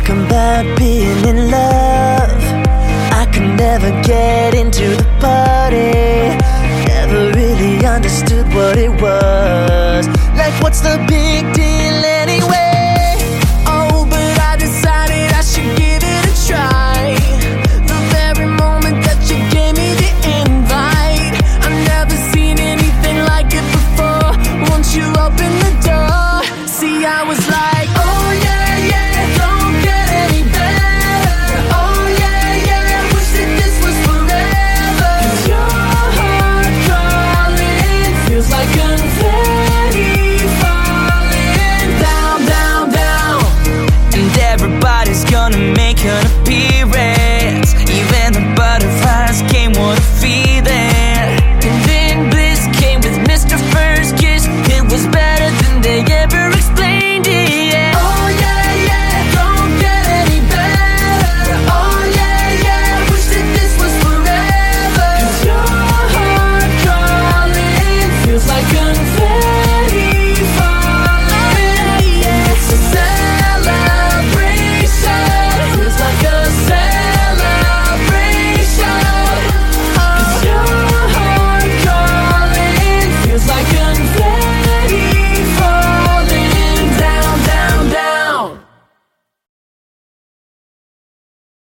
talk about being in love. I could never get into the party. Never really understood what it was. kind of